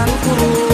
i'm kurung